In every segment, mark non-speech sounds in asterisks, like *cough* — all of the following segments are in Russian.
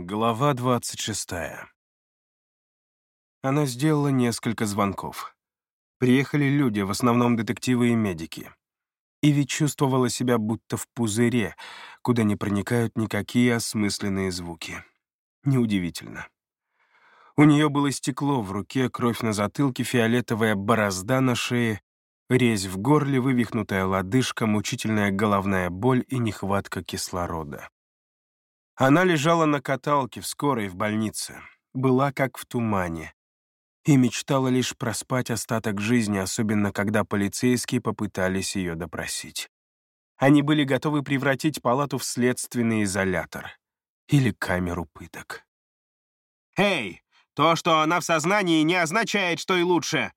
Глава 26. Она сделала несколько звонков. Приехали люди, в основном детективы и медики. Иви чувствовала себя будто в пузыре, куда не проникают никакие осмысленные звуки. Неудивительно. У нее было стекло в руке, кровь на затылке, фиолетовая борозда на шее, резь в горле, вывихнутая лодыжка, мучительная головная боль и нехватка кислорода. Она лежала на каталке в скорой в больнице, была как в тумане, и мечтала лишь проспать остаток жизни, особенно когда полицейские попытались ее допросить. Они были готовы превратить палату в следственный изолятор или камеру пыток. «Эй, то, что она в сознании, не означает, что и лучше!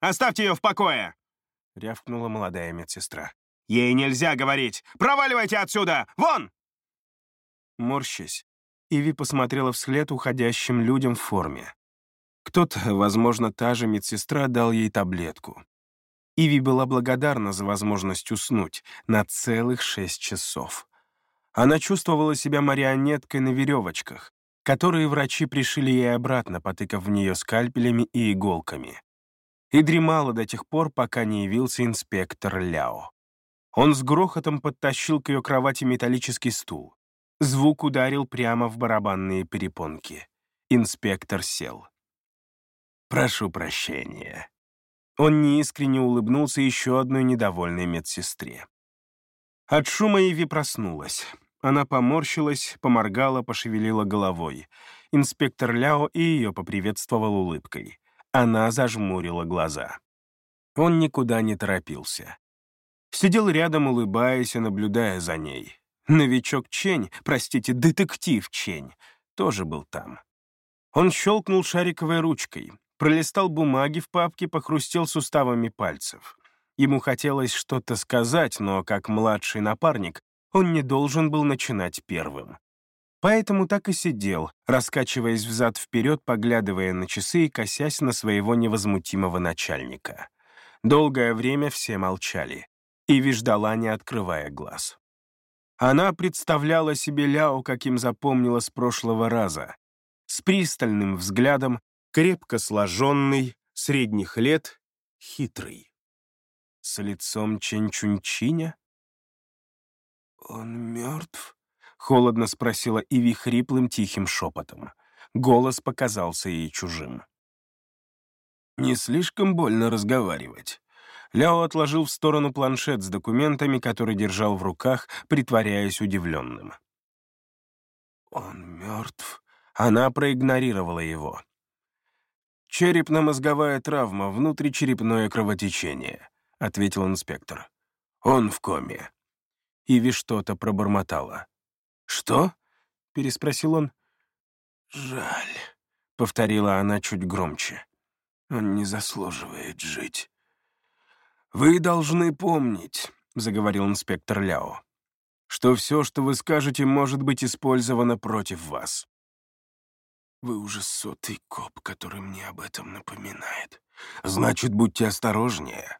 Оставьте ее в покое!» — рявкнула молодая медсестра. «Ей нельзя говорить! Проваливайте отсюда! Вон!» Морщась, Иви посмотрела вслед уходящим людям в форме. Кто-то, возможно, та же медсестра, дал ей таблетку. Иви была благодарна за возможность уснуть на целых шесть часов. Она чувствовала себя марионеткой на веревочках, которые врачи пришили ей обратно, потыкав в нее скальпелями и иголками. И дремала до тех пор, пока не явился инспектор Ляо. Он с грохотом подтащил к ее кровати металлический стул. Звук ударил прямо в барабанные перепонки. Инспектор сел. «Прошу прощения». Он неискренне улыбнулся еще одной недовольной медсестре. От шума Иви проснулась. Она поморщилась, поморгала, пошевелила головой. Инспектор Ляо и ее поприветствовал улыбкой. Она зажмурила глаза. Он никуда не торопился. Сидел рядом, улыбаясь и наблюдая за ней. Новичок Чень, простите, детектив Чень, тоже был там. Он щелкнул шариковой ручкой, пролистал бумаги в папке, похрустел суставами пальцев. Ему хотелось что-то сказать, но, как младший напарник, он не должен был начинать первым. Поэтому так и сидел, раскачиваясь взад-вперед, поглядывая на часы и косясь на своего невозмутимого начальника. Долгое время все молчали. Иви ждала, не открывая глаз. Она представляла себе Ляо, каким запомнила с прошлого раза. С пристальным взглядом, крепко сложенный, средних лет, хитрый. С лицом Ченчунчиня? «Он мертв?» — холодно спросила Иви хриплым тихим шепотом. Голос показался ей чужим. «Не слишком больно разговаривать. Ляо отложил в сторону планшет с документами, который держал в руках, притворяясь удивленным. «Он мертв?» Она проигнорировала его. «Черепно-мозговая травма, внутричерепное кровотечение», — ответил инспектор. «Он в коме». Иви что-то пробормотала. «Что?» — переспросил он. «Жаль», — повторила она чуть громче. «Он не заслуживает жить». «Вы должны помнить», — заговорил инспектор Ляо, «что все, что вы скажете, может быть использовано против вас». «Вы уже сотый коп, который мне об этом напоминает. Значит, будьте осторожнее».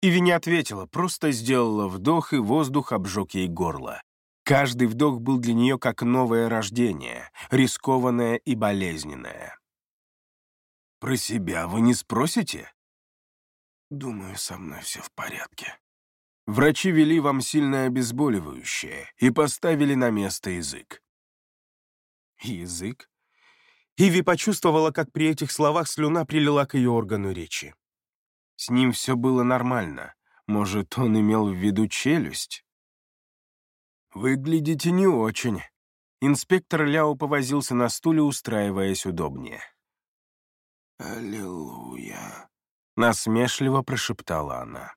Иви не ответила, просто сделала вдох, и воздух обжег ей горло. Каждый вдох был для нее как новое рождение, рискованное и болезненное. «Про себя вы не спросите?» Думаю, со мной все в порядке. Врачи вели вам сильное обезболивающее и поставили на место язык. Язык? Иви почувствовала, как при этих словах слюна прилила к ее органу речи. С ним все было нормально. Может, он имел в виду челюсть? «Выглядите не очень». Инспектор Ляо повозился на стуле, устраиваясь удобнее. «Аллилуйя», Насмешливо прошептала она.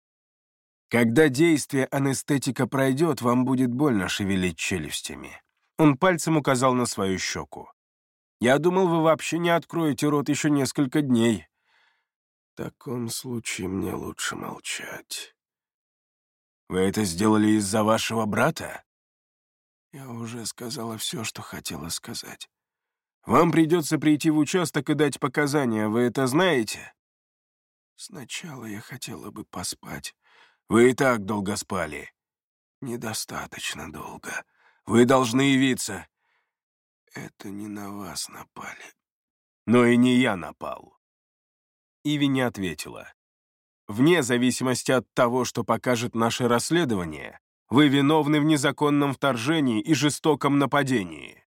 «Когда действие анестетика пройдет, вам будет больно шевелить челюстями». Он пальцем указал на свою щеку. «Я думал, вы вообще не откроете рот еще несколько дней». «В таком случае мне лучше молчать». «Вы это сделали из-за вашего брата?» «Я уже сказала все, что хотела сказать». «Вам придется прийти в участок и дать показания, вы это знаете?» Сначала я хотела бы поспать. Вы и так долго спали. Недостаточно долго. Вы должны явиться. Это не на вас напали. Но и не я напал. Иви не ответила. Вне зависимости от того, что покажет наше расследование, вы виновны в незаконном вторжении и жестоком нападении.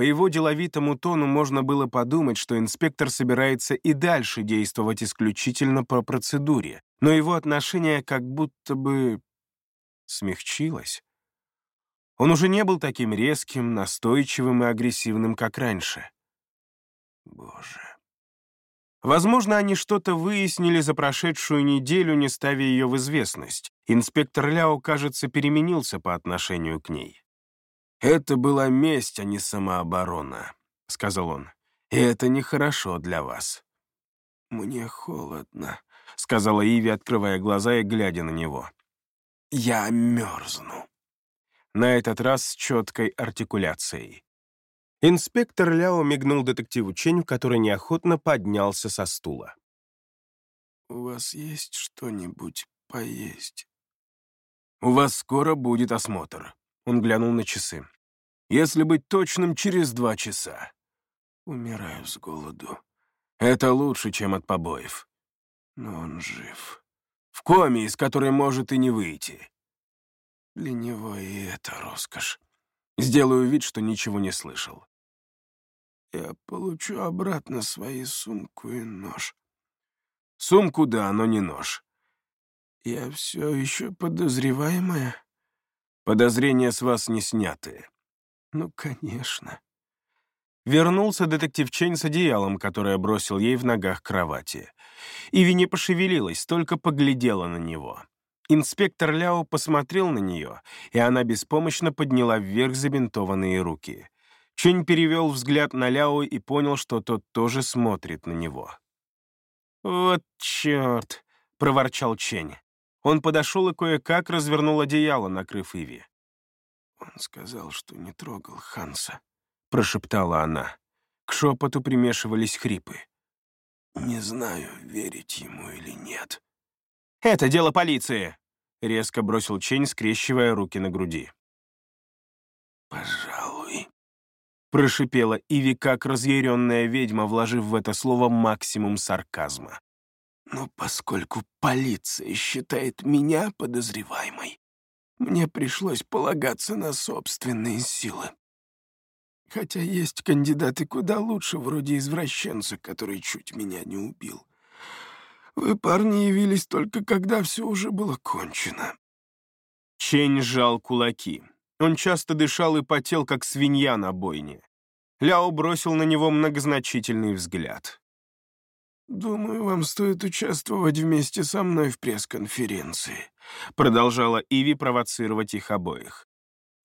По его деловитому тону можно было подумать, что инспектор собирается и дальше действовать исключительно по процедуре, но его отношение как будто бы смягчилось. Он уже не был таким резким, настойчивым и агрессивным, как раньше. Боже. Возможно, они что-то выяснили за прошедшую неделю, не ставя ее в известность. Инспектор Ляо, кажется, переменился по отношению к ней. «Это была месть, а не самооборона», — сказал он. «И это нехорошо для вас». «Мне холодно», — сказала Иви, открывая глаза и глядя на него. «Я мерзну». На этот раз с четкой артикуляцией. Инспектор Ляо мигнул детективу Чень, который неохотно поднялся со стула. «У вас есть что-нибудь поесть?» «У вас скоро будет осмотр», — он глянул на часы. «Если быть точным, через два часа». «Умираю с голоду». «Это лучше, чем от побоев». «Но он жив». «В коме, из которой может и не выйти». «Для него и это роскошь». Сделаю вид, что ничего не слышал. Я получу обратно свои сумку и нож. Сумку, да, но не нож. Я все еще подозреваемая? Подозрения с вас не сняты. Ну, конечно. Вернулся детектив Чейн с одеялом, которое бросил ей в ногах кровати. Иви не пошевелилась, только поглядела на него. Инспектор Ляо посмотрел на нее, и она беспомощно подняла вверх забинтованные руки. Чень перевел взгляд на Ляо и понял, что тот тоже смотрит на него. «Вот черт!» — проворчал Чень. Он подошел и кое-как развернул одеяло, накрыв Иви. «Он сказал, что не трогал Ханса», — прошептала она. К шепоту примешивались хрипы. «Не знаю, верить ему или нет». «Это дело полиции!» — резко бросил Чень, скрещивая руки на груди. «Пожалуй», прошипела Иви как разъяренная ведьма, вложив в это слово максимум сарказма. «Но поскольку полиция считает меня подозреваемой, мне пришлось полагаться на собственные силы. Хотя есть кандидаты куда лучше, вроде извращенца, который чуть меня не убил. Вы, парни, явились только когда все уже было кончено». Чень сжал кулаки. Он часто дышал и потел, как свинья на бойне. Ляо бросил на него многозначительный взгляд. «Думаю, вам стоит участвовать вместе со мной в пресс-конференции», продолжала Иви провоцировать их обоих.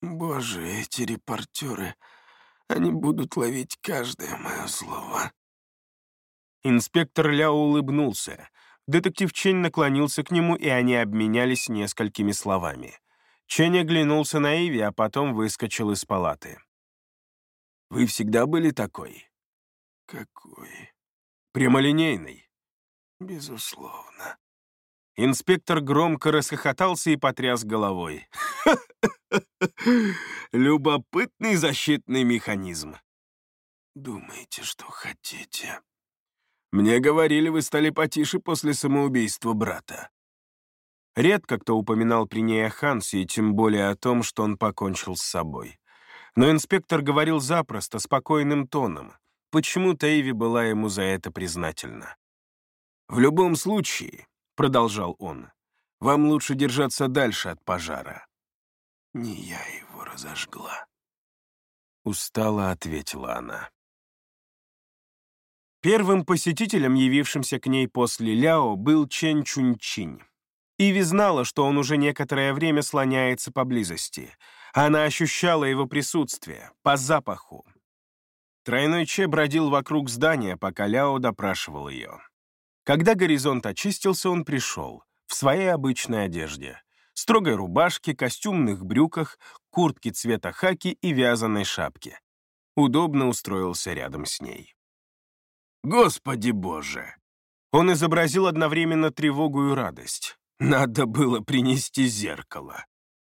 «Боже, эти репортеры, они будут ловить каждое мое слово». Инспектор Ляо улыбнулся. Детектив Чень наклонился к нему, и они обменялись несколькими словами. Чень оглянулся на Иви, а потом выскочил из палаты. «Вы всегда были такой?» «Какой?» «Прямолинейный». «Безусловно». Инспектор громко расхохотался и потряс головой. *laughs* Любопытный защитный механизм. «Думаете, что хотите?» «Мне говорили, вы стали потише после самоубийства брата». Редко кто упоминал при ней о Хансе, и тем более о том, что он покончил с собой. Но инспектор говорил запросто, спокойным тоном. Почему-то Эйви была ему за это признательна. «В любом случае», — продолжал он, — «вам лучше держаться дальше от пожара». «Не я его разожгла», — устало ответила она. Первым посетителем, явившимся к ней после Ляо, был Чен Чунчин. Иви знала, что он уже некоторое время слоняется поблизости. Она ощущала его присутствие, по запаху. Тройной Че бродил вокруг здания, пока Ляо допрашивал ее. Когда горизонт очистился, он пришел, в своей обычной одежде. Строгой рубашке, костюмных брюках, куртке цвета хаки и вязаной шапке. Удобно устроился рядом с ней. «Господи боже!» Он изобразил одновременно тревогу и радость. «Надо было принести зеркало.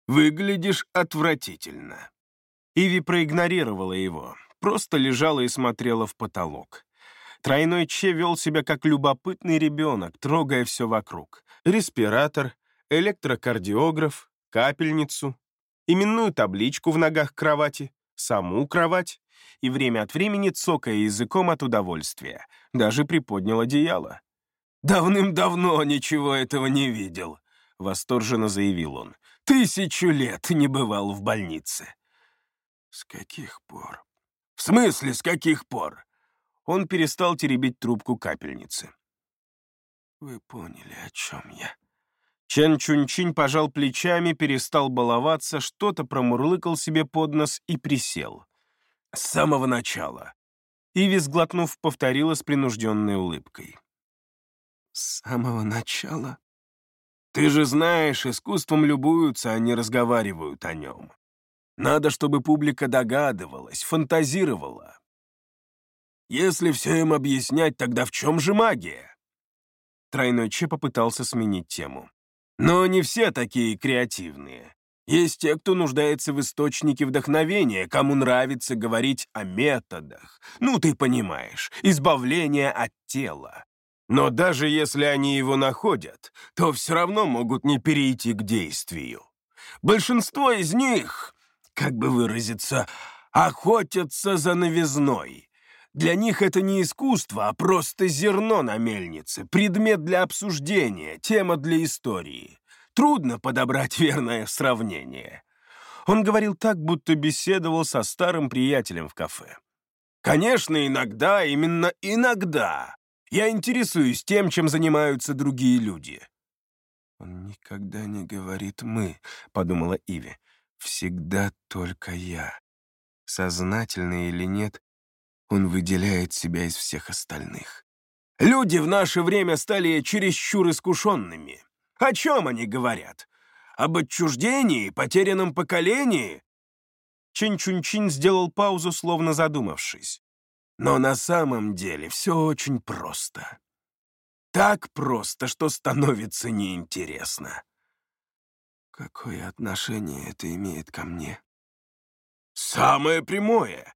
Выглядишь отвратительно». Иви проигнорировала его, просто лежала и смотрела в потолок. Тройной Че вел себя как любопытный ребенок, трогая все вокруг. Респиратор, электрокардиограф, капельницу, именную табличку в ногах кровати, саму кровать и время от времени цокая языком от удовольствия. Даже приподнял одеяло. «Давным-давно ничего этого не видел», — восторженно заявил он. «Тысячу лет не бывал в больнице». «С каких пор?» «В смысле, с каких пор?» Он перестал теребить трубку капельницы. «Вы поняли, о чем я?» Чен Чунчин пожал плечами, перестал баловаться, что-то промурлыкал себе под нос и присел. С самого начала. Иви, сглотнув, повторила с принужденной улыбкой. «С самого начала?» «Ты же знаешь, искусством любуются, а не разговаривают о нем. Надо, чтобы публика догадывалась, фантазировала. Если все им объяснять, тогда в чем же магия?» Тройной Че попытался сменить тему. Но не все такие креативные. Есть те, кто нуждается в источнике вдохновения, кому нравится говорить о методах. Ну, ты понимаешь, избавление от тела. Но даже если они его находят, то все равно могут не перейти к действию. Большинство из них, как бы выразиться, охотятся за новизной, для них это не искусство, а просто зерно на мельнице, предмет для обсуждения, тема для истории. Трудно подобрать верное сравнение. Он говорил так, будто беседовал со старым приятелем в кафе. Конечно, иногда, именно иногда, я интересуюсь тем, чем занимаются другие люди. «Он никогда не говорит «мы», — подумала Иви. «Всегда только я». Сознательно или нет, он выделяет себя из всех остальных. Люди в наше время стали чересчур искушенными. О чем они говорят? Об отчуждении, потерянном поколении? Чин-Чун-Чин сделал паузу, словно задумавшись. Но на самом деле все очень просто. Так просто, что становится неинтересно. Какое отношение это имеет ко мне? Самое прямое.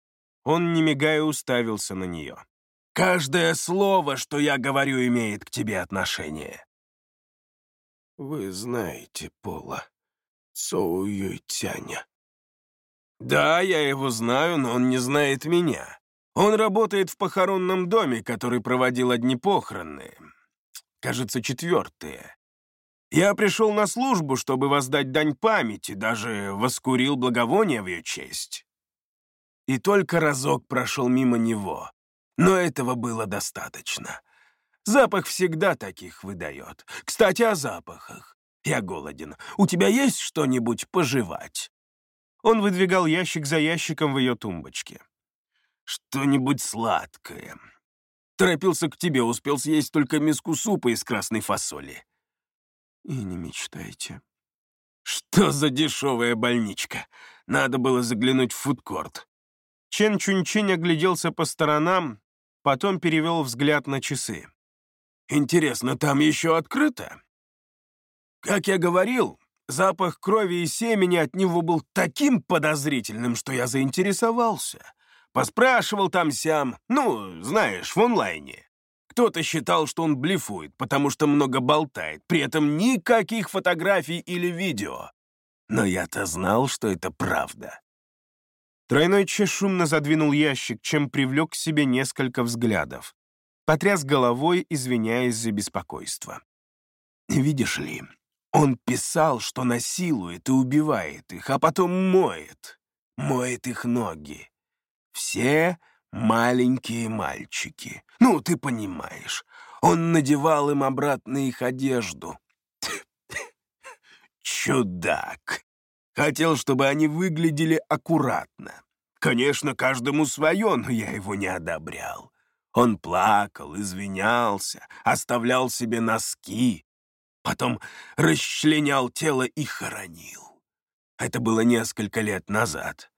Он, не мигая, уставился на нее. «Каждое слово, что я говорю, имеет к тебе отношение». «Вы знаете Пола, Соу Юйтяня». «Да, я его знаю, но он не знает меня. Он работает в похоронном доме, который проводил одни похороны. Кажется, четвертые. Я пришел на службу, чтобы воздать дань памяти, даже воскурил благовоние в ее честь и только разок прошел мимо него. Но этого было достаточно. Запах всегда таких выдает. Кстати, о запахах. Я голоден. У тебя есть что-нибудь пожевать?» Он выдвигал ящик за ящиком в ее тумбочке. «Что-нибудь сладкое. Торопился к тебе, успел съесть только миску супа из красной фасоли». «И не мечтайте». «Что за дешевая больничка? Надо было заглянуть в фудкорт. Чен Чунчин огляделся по сторонам, потом перевел взгляд на часы. «Интересно, там еще открыто?» «Как я говорил, запах крови и семени от него был таким подозрительным, что я заинтересовался. Поспрашивал там-сям, ну, знаешь, в онлайне. Кто-то считал, что он блефует, потому что много болтает, при этом никаких фотографий или видео. Но я-то знал, что это правда. Тройной Че шумно задвинул ящик, чем привлек к себе несколько взглядов. Потряс головой, извиняясь за беспокойство. «Видишь ли, он писал, что насилует и убивает их, а потом моет. Моет их ноги. Все маленькие мальчики. Ну, ты понимаешь. Он надевал им обратно их одежду. *laughs* Чудак. Хотел, чтобы они выглядели аккуратно. Конечно, каждому свое, но я его не одобрял. Он плакал, извинялся, оставлял себе носки, потом расчленял тело и хоронил. Это было несколько лет назад.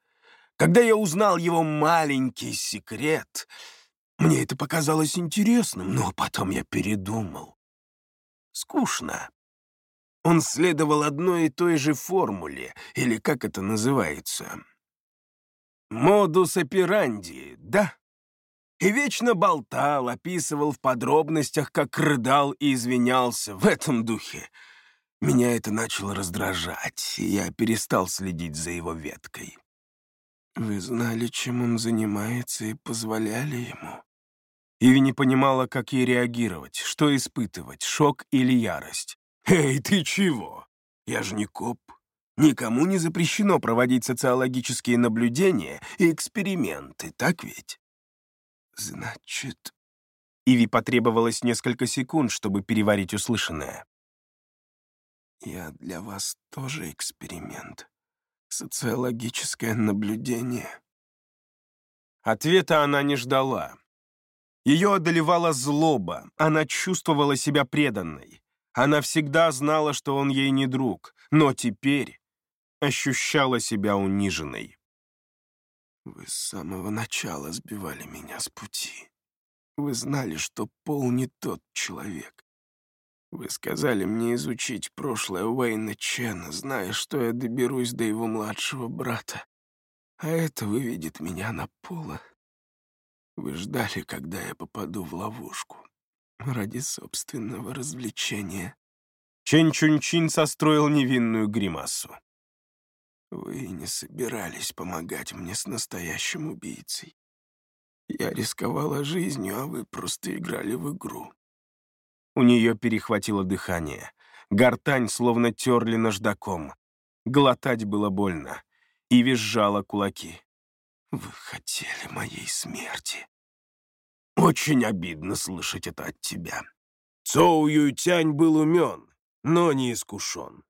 Когда я узнал его маленький секрет, мне это показалось интересным, но потом я передумал. Скучно. Он следовал одной и той же формуле, или как это называется. Модус операнди, да? И вечно болтал, описывал в подробностях, как рыдал и извинялся в этом духе. Меня это начало раздражать, и я перестал следить за его веткой. Вы знали, чем он занимается, и позволяли ему? Иви не понимала, как ей реагировать, что испытывать, шок или ярость. «Эй, ты чего? Я же не коп. Никому не запрещено проводить социологические наблюдения и эксперименты, так ведь?» «Значит...» Иви потребовалось несколько секунд, чтобы переварить услышанное. «Я для вас тоже эксперимент. Социологическое наблюдение». Ответа она не ждала. Ее одолевала злоба, она чувствовала себя преданной. Она всегда знала, что он ей не друг, но теперь ощущала себя униженной. Вы с самого начала сбивали меня с пути. Вы знали, что Пол не тот человек. Вы сказали мне изучить прошлое Уэйна Чена, зная, что я доберусь до его младшего брата. А это выведет меня на Пола. Вы ждали, когда я попаду в ловушку. Ради собственного развлечения. Чен Чунчин состроил невинную гримасу. Вы не собирались помогать мне с настоящим убийцей. Я рисковала жизнью, а вы просто играли в игру. У нее перехватило дыхание. Гортань словно терли наждаком. Глотать было больно. И визжала кулаки. «Вы хотели моей смерти». «Очень обидно слышать это от тебя. Цоу Юйтянь был умен, но не искушен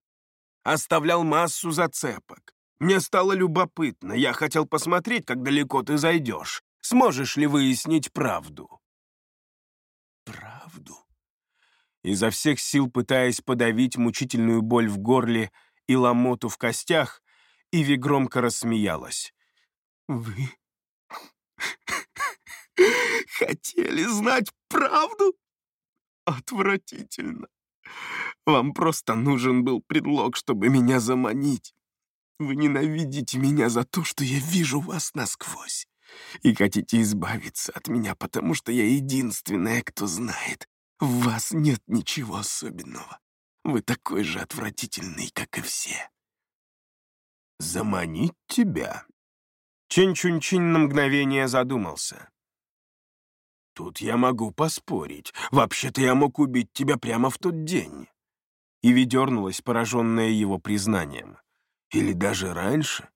оставлял массу зацепок. Мне стало любопытно, я хотел посмотреть, как далеко ты зайдешь. Сможешь ли выяснить правду? Правду? Изо всех сил пытаясь подавить мучительную боль в горле и ломоту в костях, Иви громко рассмеялась. «Вы хотели знать правду? Отвратительно. Вам просто нужен был предлог, чтобы меня заманить. Вы ненавидите меня за то, что я вижу вас насквозь. И хотите избавиться от меня, потому что я единственная, кто знает. В вас нет ничего особенного. Вы такой же отвратительный, как и все. Заманить тебя? Чен Чунчин на мгновение задумался. Тут я могу поспорить. Вообще-то я мог убить тебя прямо в тот день. Иви дернулась, пораженная его признанием. Или даже раньше.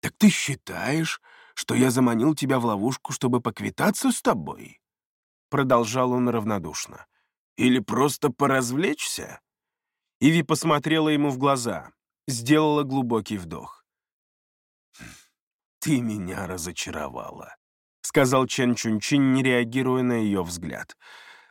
Так ты считаешь, что я заманил тебя в ловушку, чтобы поквитаться с тобой? Продолжал он равнодушно. Или просто поразвлечься? Иви посмотрела ему в глаза, сделала глубокий вдох. «Ты меня разочаровала», — сказал Чен Чунчин, не реагируя на ее взгляд.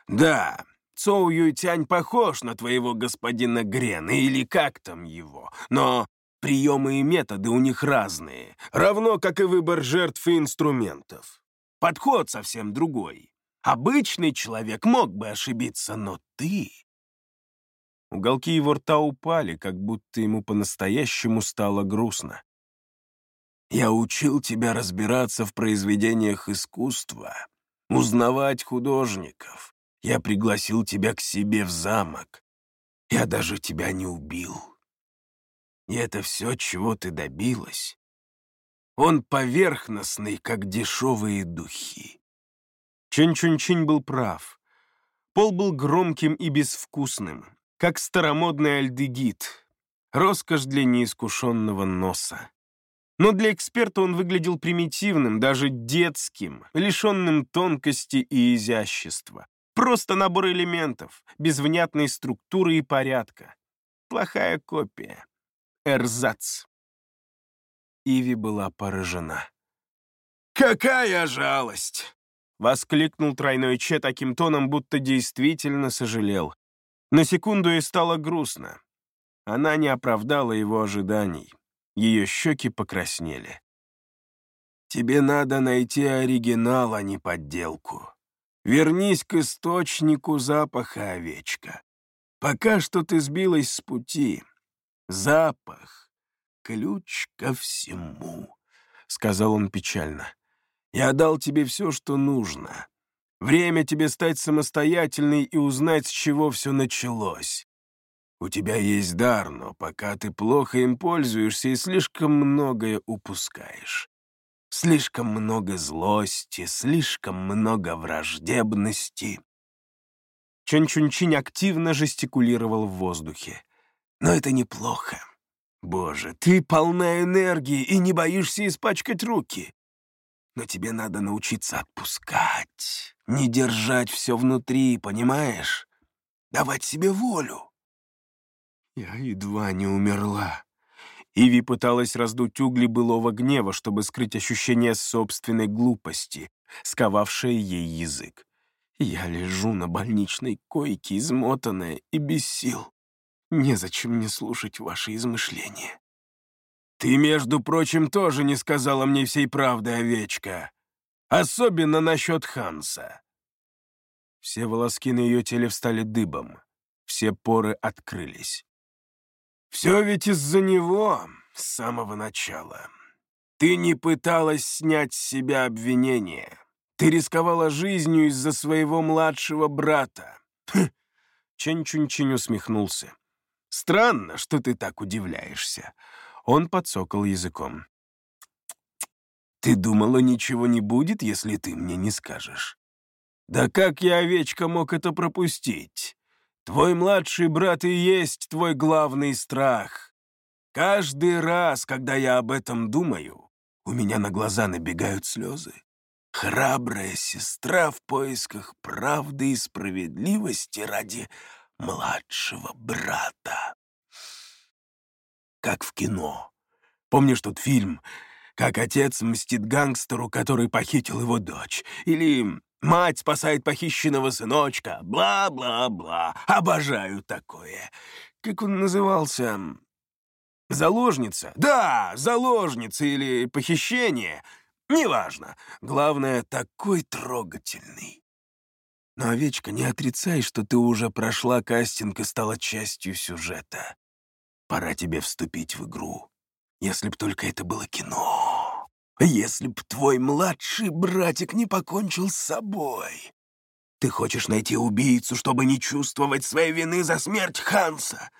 «Да, Цоу Юйтянь похож на твоего господина Грена, или как там его, но приемы и методы у них разные, равно как и выбор жертв и инструментов. Подход совсем другой. Обычный человек мог бы ошибиться, но ты...» Уголки его рта упали, как будто ему по-настоящему стало грустно. Я учил тебя разбираться в произведениях искусства, узнавать художников. Я пригласил тебя к себе в замок. Я даже тебя не убил. И это все, чего ты добилась. Он поверхностный, как дешевые духи. Чунь-Чунь-Чинь был прав. Пол был громким и безвкусным, как старомодный альдегид. Роскошь для неискушенного носа. Но для эксперта он выглядел примитивным, даже детским, лишенным тонкости и изящества. Просто набор элементов, без внятной структуры и порядка. Плохая копия. Эрзац. Иви была поражена. «Какая жалость!» — воскликнул тройной Че таким тоном, будто действительно сожалел. На секунду ей стало грустно. Она не оправдала его ожиданий. Ее щеки покраснели. «Тебе надо найти оригинал, а не подделку. Вернись к источнику запаха, овечка. Пока что ты сбилась с пути. Запах — ключ ко всему. сказал он печально. «Я дал тебе все, что нужно. Время тебе стать самостоятельной и узнать, с чего все началось. У тебя есть дар, но пока ты плохо им пользуешься и слишком многое упускаешь. Слишком много злости, слишком много враждебности. Чон-Чунчинь активно жестикулировал в воздухе. Но это неплохо. Боже, ты полна энергии и не боишься испачкать руки. Но тебе надо научиться отпускать, не держать все внутри, понимаешь? Давать себе волю. Я едва не умерла. Иви пыталась раздуть угли былого гнева, чтобы скрыть ощущение собственной глупости, сковавшее ей язык. Я лежу на больничной койке, измотанная и без сил. Незачем мне слушать ваши измышления. Ты, между прочим, тоже не сказала мне всей правды, овечка. Особенно насчет Ханса. Все волоски на ее теле встали дыбом. Все поры открылись. Все ведь из-за него с самого начала. Ты не пыталась снять с себя обвинение. Ты рисковала жизнью из-за своего младшего брата. Хм. Чен-Чунь-Чинь усмехнулся. Странно, что ты так удивляешься. Он подсокал языком. Ты думала, ничего не будет, если ты мне не скажешь? Да как я, овечка, мог это пропустить? Твой младший брат и есть твой главный страх. Каждый раз, когда я об этом думаю, у меня на глаза набегают слезы. Храбрая сестра в поисках правды и справедливости ради младшего брата. Как в кино. Помнишь тот фильм, как отец мстит гангстеру, который похитил его дочь? Или мать спасает похищенного сыночка? Бла-бла-бла. Обожаю такое. Как он назывался? Заложница? Да, заложница или похищение. Неважно. Главное, такой трогательный. Но, овечка, не отрицай, что ты уже прошла кастинг и стала частью сюжета. Пора тебе вступить в игру. Если б только это было кино. Если б твой младший братик не покончил с собой. Ты хочешь найти убийцу, чтобы не чувствовать своей вины за смерть Ханса?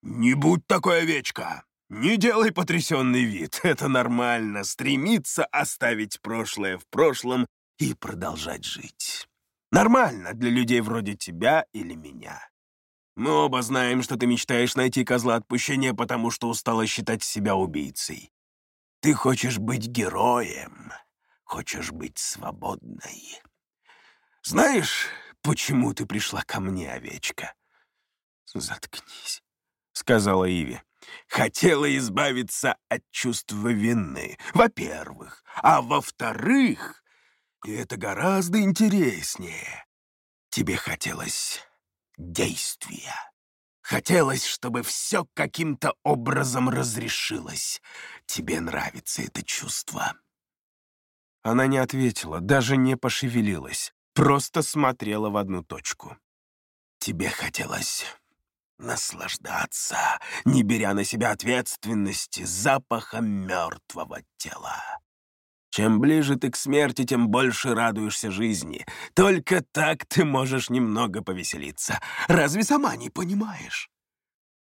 Не будь такой овечка. Не делай потрясенный вид. *laughs* Это нормально. Стремиться оставить прошлое в прошлом и продолжать жить. Нормально для людей вроде тебя или меня. Мы оба знаем, что ты мечтаешь найти козла отпущения, потому что устала считать себя убийцей. Ты хочешь быть героем, хочешь быть свободной. Знаешь, почему ты пришла ко мне, овечка? Заткнись, — сказала Иви. Хотела избавиться от чувства вины, во-первых, а во-вторых, и это гораздо интереснее. Тебе хотелось действия. Хотелось, чтобы все каким-то образом разрешилось. Тебе нравится это чувство?» Она не ответила, даже не пошевелилась, просто смотрела в одну точку. «Тебе хотелось наслаждаться, не беря на себя ответственности запахом мертвого тела. Чем ближе ты к смерти, тем больше радуешься жизни. Только так ты можешь немного повеселиться. Разве сама не понимаешь?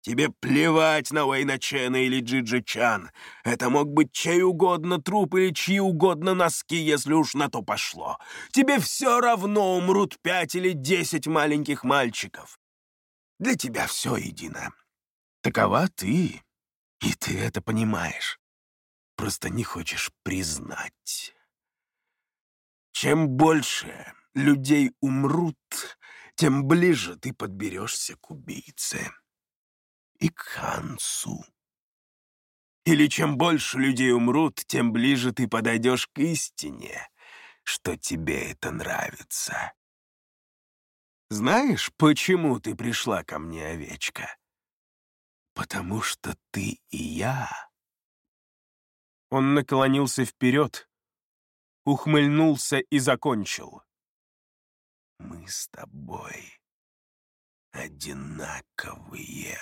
Тебе плевать на Уэйна Чена или Джиджи Чан. Это мог быть чей угодно труп или чьи угодно носки, если уж на то пошло. Тебе все равно умрут пять или десять маленьких мальчиков. Для тебя все едино. Такова ты, и ты это понимаешь просто не хочешь признать. Чем больше людей умрут, тем ближе ты подберешься к убийце и к Хансу. Или чем больше людей умрут, тем ближе ты подойдешь к истине, что тебе это нравится. Знаешь, почему ты пришла ко мне, овечка? Потому что ты и я он наклонился вперед, ухмыльнулся и закончил. «Мы с тобой одинаковые».